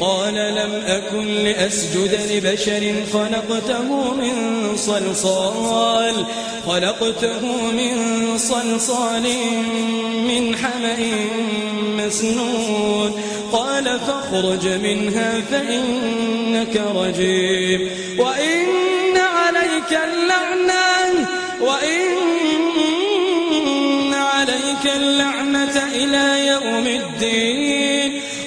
قال لم أكن لأسجد لبشر خلقته من صلصال خلقته من صلصال من حمأ مسنون. قال فاخرج منها فإنك رجيم. وإن عليك اللعنة وإن عليك اللعنة إلى يوم الدين.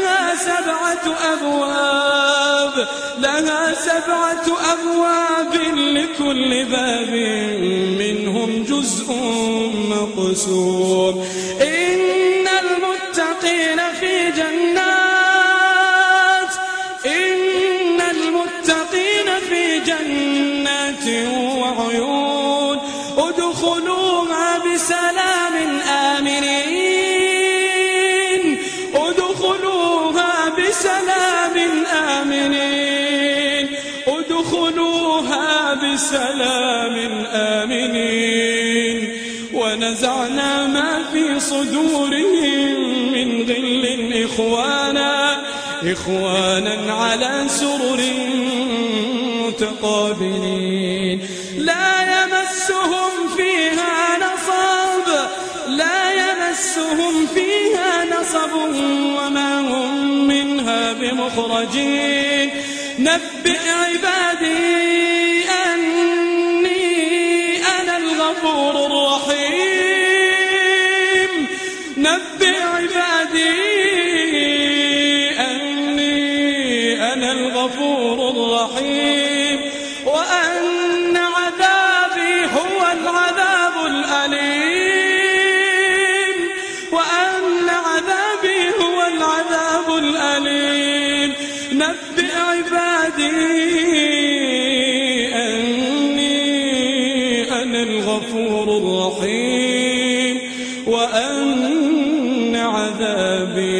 لها سبعة أبواب لها سبعة أبواب لكل باب منهم جزء مقسوم. إن المتقين في جنات إن المتقين في جنات وعيون. ادخلوها بسلام آمنين. بسلام آمنين ادخلوها بسلام آمنين. ونزعنا ما في صدورهم من غل إخوانا إخوانا على سرر متقابلين. لا يمسهم فيها نصب لا يمسهم فيها نصب وما بمخرجين. نبئ عبادي أني أنا الغفور الرحيم. نبئ عبادي أني أنا الغفور الرحيم. نبئ عبادي أني أنا الغفور الرحيم وأن عذابي